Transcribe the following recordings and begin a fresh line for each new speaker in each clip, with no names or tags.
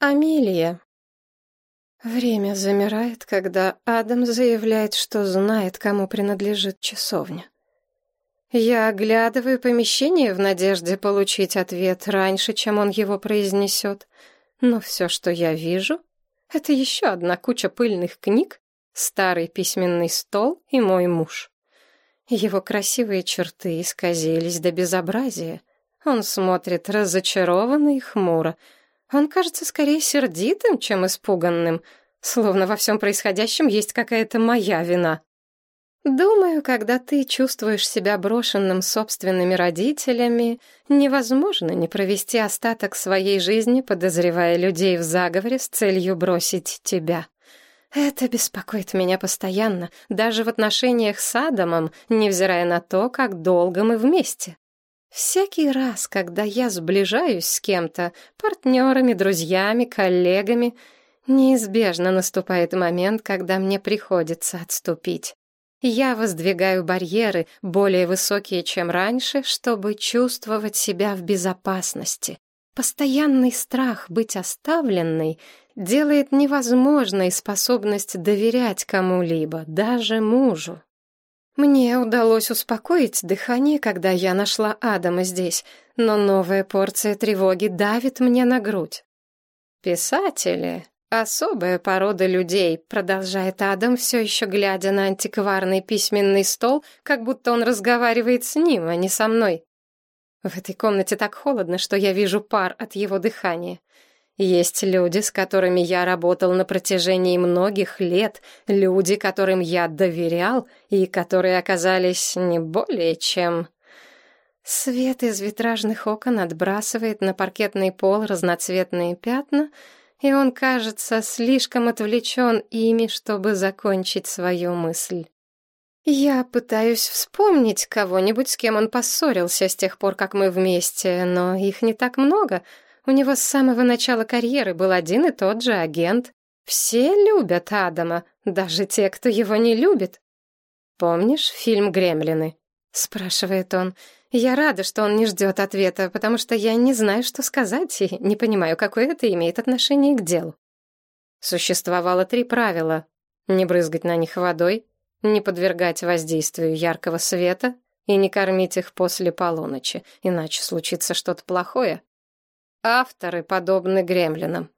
Амелия. Время замирает, когда Адам заявляет, что знает, кому принадлежит часовня. Я оглядываю помещение в надежде получить ответ раньше, чем он его произнесет. Но все, что я вижу, это еще одна куча пыльных книг, старый письменный стол и мой муж. Его красивые черты исказились до безобразия. Он смотрит разочарованно и хмуро — он кажется скорее сердитым, чем испуганным, словно во всем происходящем есть какая-то моя вина. Думаю, когда ты чувствуешь себя брошенным собственными родителями, невозможно не провести остаток своей жизни, подозревая людей в заговоре с целью бросить тебя. Это беспокоит меня постоянно, даже в отношениях с Адамом, невзирая на то, как долго мы вместе. Всякий раз, когда я сближаюсь с кем-то, партнерами, друзьями, коллегами, неизбежно наступает момент, когда мне приходится отступить. Я воздвигаю барьеры, более высокие, чем раньше, чтобы чувствовать себя в безопасности. Постоянный страх быть оставленной делает невозможной способность доверять кому-либо, даже мужу. Мне удалось успокоить дыхание, когда я нашла Адама здесь, но новая порция тревоги давит мне на грудь. «Писатели — особая порода людей», — продолжает Адам, все еще глядя на антикварный письменный стол, как будто он разговаривает с ним, а не со мной. В этой комнате так холодно, что я вижу пар от его дыхания. Есть люди, с которыми я работал на протяжении многих лет, люди, которым я доверял и которые оказались не более чем... Свет из витражных окон отбрасывает на паркетный пол разноцветные пятна, и он кажется слишком отвлечен ими, чтобы закончить свою мысль. Я пытаюсь вспомнить кого-нибудь, с кем он поссорился с тех пор, как мы вместе, но их не так много — у него с самого начала карьеры был один и тот же агент. Все любят Адама, даже те, кто его не любит. «Помнишь фильм «Гремлины»?» — спрашивает он. Я рада, что он не ждет ответа, потому что я не знаю, что сказать, и не понимаю, какое это имеет отношение к делу. Существовало три правила. Не брызгать на них водой, не подвергать воздействию яркого света и не кормить их после полуночи, иначе случится что-то плохое. Авторы подобны гремлинам.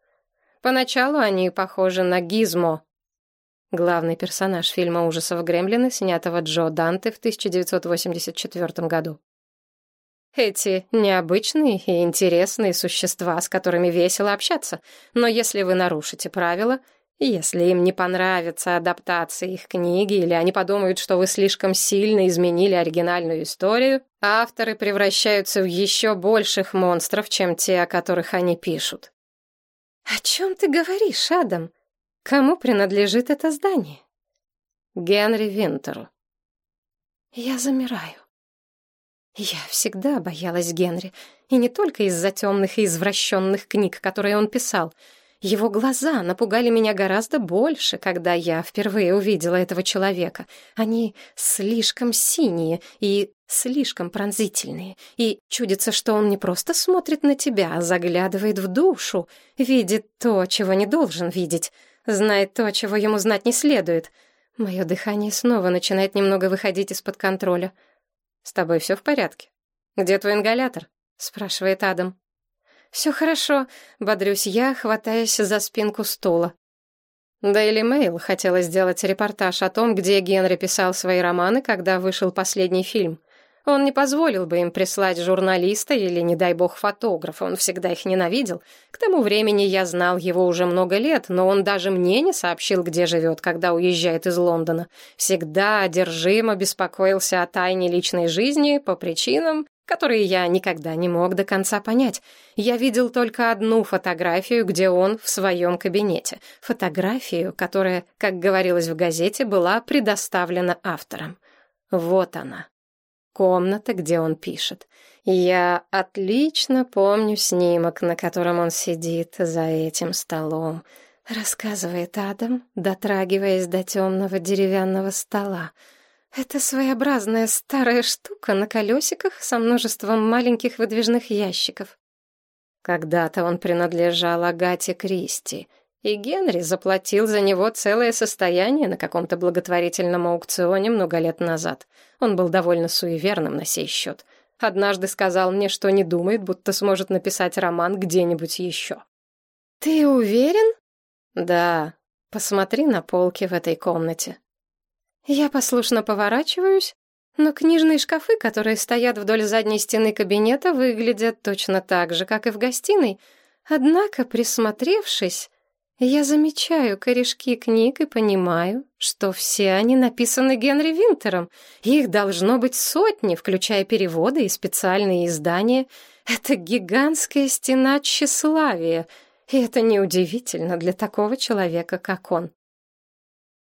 Поначалу они похожи на Гизмо. Главный персонаж фильма ужасов «Гремлины», снятого Джо Данте в 1984 году. Эти необычные и интересные существа, с которыми весело общаться, но если вы нарушите правила, если им не понравится адаптация их книги, или они подумают, что вы слишком сильно изменили оригинальную историю, авторы превращаются в еще больших монстров, чем те, о которых они пишут. «О чем ты говоришь, Адам? Кому принадлежит это здание?» Генри Винтеру. Я замираю. Я всегда боялась Генри, и не только из-за темных и извращенных книг, которые он писал — его глаза напугали меня гораздо больше, когда я впервые увидела этого человека. Они слишком синие и слишком пронзительные. И чудится, что он не просто смотрит на тебя, а заглядывает в душу, видит то, чего не должен видеть, знает то, чего ему знать не следует. Мое дыхание снова начинает немного выходить из-под контроля. «С тобой все в порядке? Где твой ингалятор?» — спрашивает Адам. «Все хорошо», — бодрюсь я, хватаясь за спинку стула. Daily Mail хотела сделать репортаж о том, где Генри писал свои романы, когда вышел последний фильм. Он не позволил бы им прислать журналиста или, не дай бог, фотографа, он всегда их ненавидел. К тому времени я знал его уже много лет, но он даже мне не сообщил, где живет, когда уезжает из Лондона. Всегда одержимо беспокоился о тайне личной жизни по причинам, которые я никогда не мог до конца понять. Я видел только одну фотографию, где он в своем кабинете. Фотографию, которая, как говорилось в газете, была предоставлена автором. Вот она. Комната, где он пишет. Я отлично помню снимок, на котором он сидит за этим столом. Рассказывает Адам, дотрагиваясь до темного деревянного стола. Это своеобразная старая штука на колесиках со множеством маленьких выдвижных ящиков. Когда-то он принадлежал Агате Кристи, и Генри заплатил за него целое состояние на каком-то благотворительном аукционе много лет назад. Он был довольно суеверным на сей счет. Однажды сказал мне, что не думает, будто сможет написать роман где-нибудь еще. «Ты уверен?» «Да. Посмотри на полки в этой комнате». Я послушно поворачиваюсь, но книжные шкафы, которые стоят вдоль задней стены кабинета, выглядят точно так же, как и в гостиной. Однако, присмотревшись, я замечаю корешки книг и понимаю, что все они написаны Генри Винтером. Их должно быть сотни, включая переводы и специальные издания. Это гигантская стена тщеславия, и это неудивительно для такого человека, как он.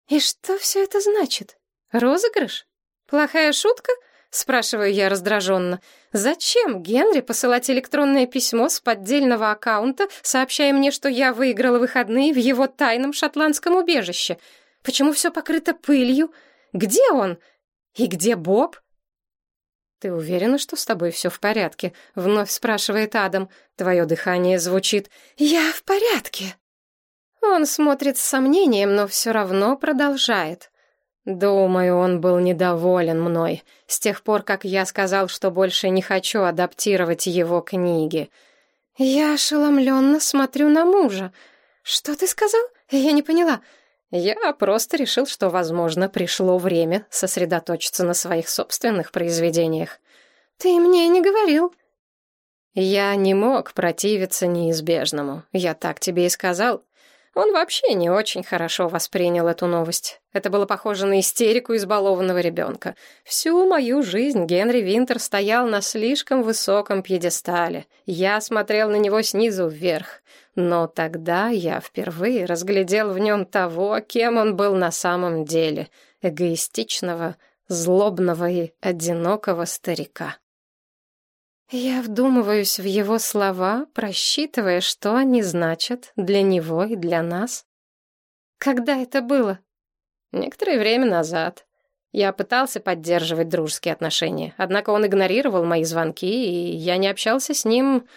И что все это значит? Розыгрыш? Плохая шутка? Спрашиваю я раздраженно. Зачем Генри посылать электронное письмо с поддельного аккаунта, сообщая мне, что я выиграла выходные в его тайном шотландском убежище? Почему все покрыто пылью? Где он? И где Боб? «Ты уверена, что с тобой все в порядке?» — вновь спрашивает Адам. Твое дыхание звучит «Я в порядке». Он смотрит с сомнением, но все равно продолжает. Думаю, он был недоволен мной с тех пор, как я сказал, что больше не хочу адаптировать его книги. Я ошеломленно смотрю на мужа. Что ты сказал? Я не поняла. Я просто решил, что, возможно, пришло время сосредоточиться на своих собственных произведениях. Ты мне не говорил. Я не мог противиться неизбежному. Я так тебе и сказал. Он вообще не очень хорошо воспринял эту новость. Это было похоже на истерику избалованного ребенка. Всю мою жизнь Генри Винтер стоял на слишком высоком пьедестале. Я смотрел на него снизу вверх. Но тогда я впервые разглядел в нем того, кем он был на самом деле — эгоистичного, злобного и одинокого старика. Я вдумываюсь в его слова, просчитывая, что они значат для него и для нас. Когда это было? Некоторое время назад. Я пытался поддерживать дружеские отношения, однако он игнорировал мои звонки, и я не общался с ним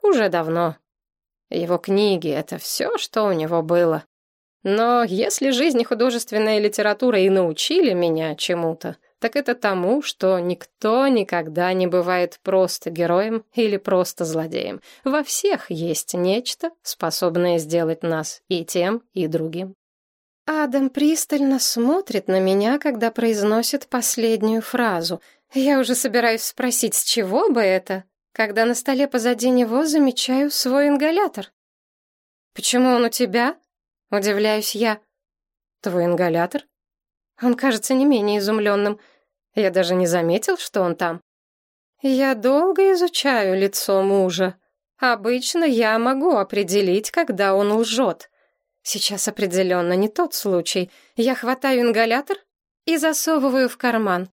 уже давно. Его книги — это все, что у него было. Но если жизнь и художественная литература и научили меня чему-то, так это тому, что никто никогда не бывает просто героем или просто злодеем. Во всех есть нечто, способное сделать нас и тем, и другим. Адам пристально смотрит на меня, когда произносит последнюю фразу. Я уже собираюсь спросить, с чего бы это, когда на столе позади него замечаю свой ингалятор. «Почему он у тебя?» — удивляюсь я. «Твой ингалятор?» Он кажется не менее изумленным. Я даже не заметил, что он там. Я долго изучаю лицо мужа. Обычно я могу определить, когда он лжет. Сейчас определенно не тот случай. Я хватаю ингалятор и засовываю в карман.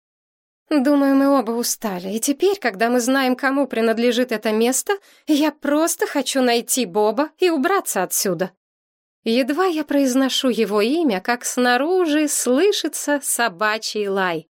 Думаю, мы оба устали, и теперь, когда мы знаем, кому принадлежит это место, я просто хочу найти Боба и убраться отсюда. Едва я произношу его имя, как снаружи слышится собачий лай.